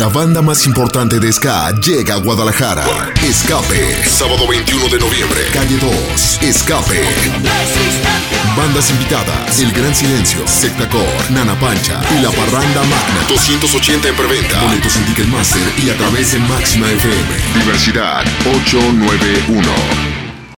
La banda más importante de Ska llega a Guadalajara. Escape. Sábado 21 de noviembre. Calle 2. Escape. Bandas invitadas. El Gran Silencio. Sectacor. Nana Pancha. Y La Parranda Magna. 280 en preventa. Boletos en Ticketmaster y a través de Máxima FM. Diversidad 891.